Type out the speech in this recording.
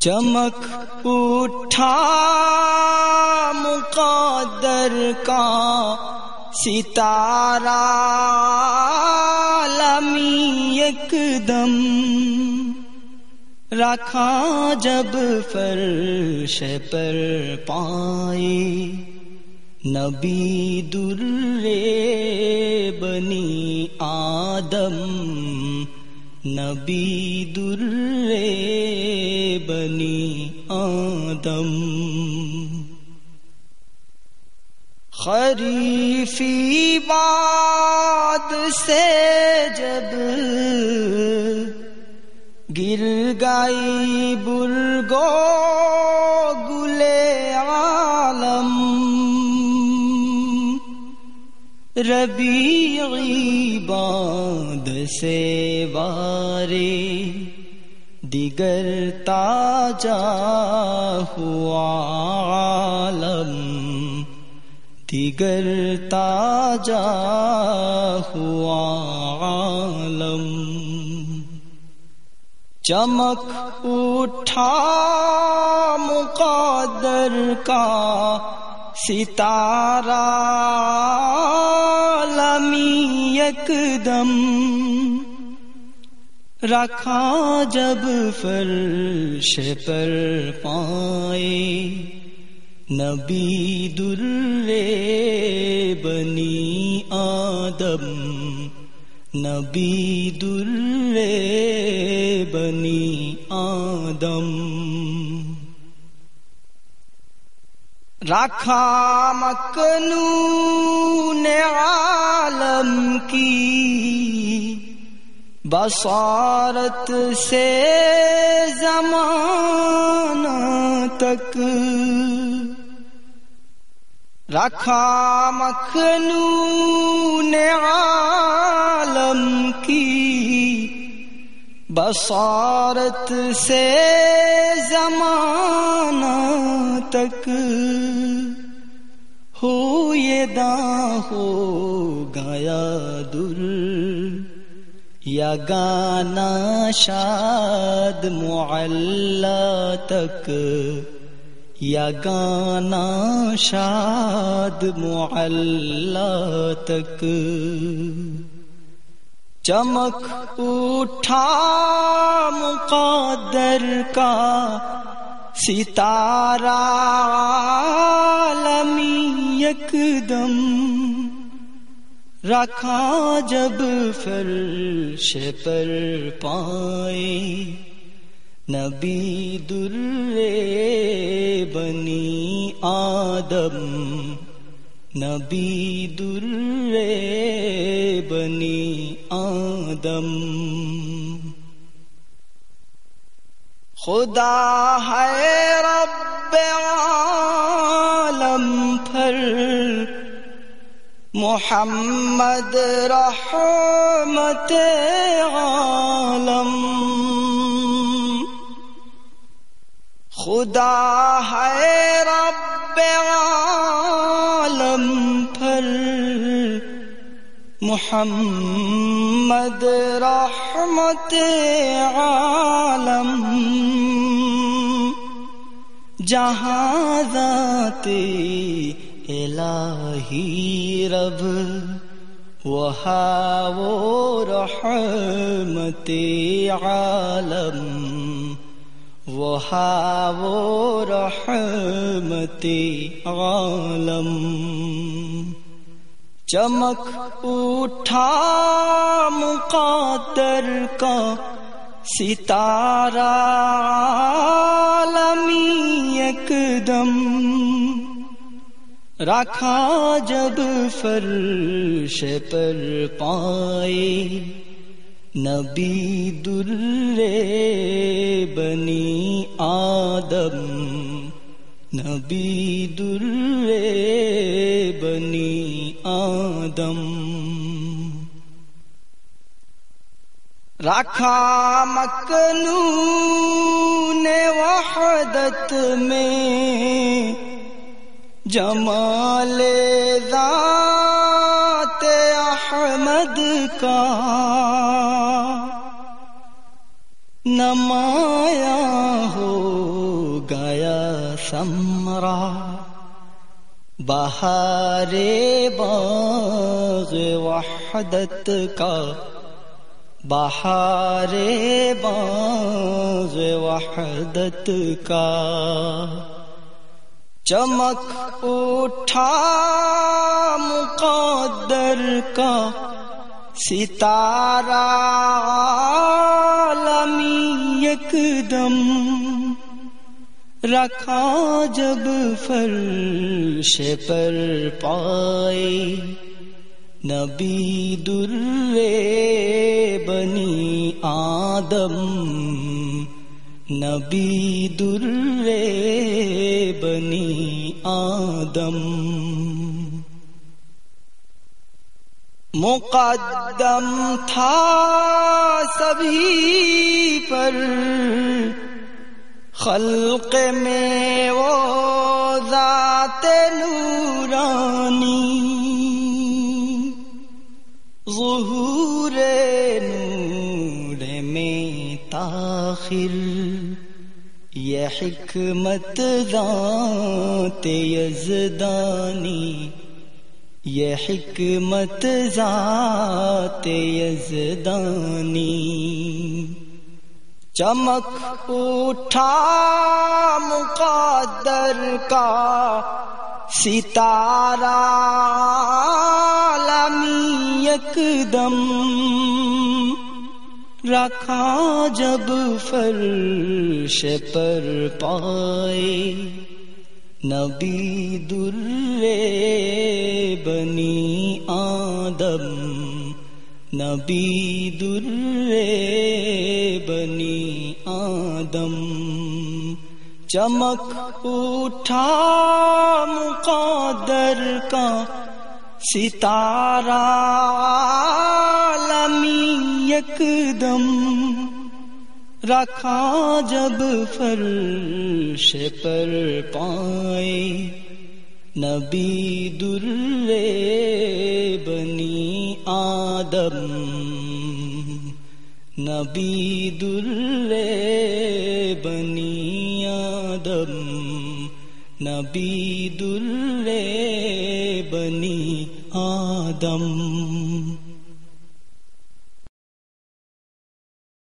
چمک اٹھا مقدر کا ستارہ لمی ایک دم رکھا جب فرش پر پائے نبی در بنی آدم نبی در بنی آدم۔ خریفی باد سے جب گر گئی برگو گلے عالم۔ ربیعی باد سے وارے دیگر تاجا ہوا عالم، دیگر تاجا ہوا عالم۔ چمک اٹھا مقدر کا ستارہ لمی ایک دم۔ رکھا جب فرش پر پائے، نبی در بنی آدم، نبی در بنی آدم۔ رکھا مکنون عالم کی بصارت سے زمانہ تک رکھا مخنون عالم کی بصارت سے زمانہ تک ہو یہ دا ہو گیا در یا گانا شاد معلّہ تک، یا گانا شاد معلّہ تک۔ چمک اٹھا مقدر کا ستارہ لمی ایک دم رکھا جب فرش پر پائے نبی در بنی آدم۔ نبی در بنی آدم۔ خدا ہے رب عالم پر محمد رحمت عالم. خدا ہے رب عالم پر. محمد رحمت عالم. جہاں ذات الہی رب وہاں وہ رحمت عالم وہاں وہ رحمت عالم۔ چمک اٹھا مقدر کا ستارہ لمی ایک دم۔ رکھا جب فرش پر پائے، نبی در بنی آدم، نبی در بنی آدم۔ رکھا مکنون وحدت میں جمال ذات احمد کا نمایا ہو سمرا بہار باغ وحدت کا بہار باغ وحدت کا چمک اٹھا مقدر کا ستارہ عالمی ایک دم رکھا جب فرش پر پائے نبی در بنی آدم نبی در بنی آدم۔ مقدم تھا سبھی پر۔ خلق میں وہ ذات نورانی۔ ظہور نور میں تاخر یہ حکمت ذات یزدانی، یہ حکمت ذات یزدانی۔ چمک اٹھا مقدر کا ستارہ، عالمی ایک دم رکھا جب فرش پر پائے۔ نبی در بنی آدم۔ نبی در بنی آدم۔ چمک اٹھا مقادر کا ستارہ عالمی ایک دم رکھا جب فرش پر پائے نبی در بنی آدم۔ نبی در بنی آدم۔ نبی در بنی آدم۔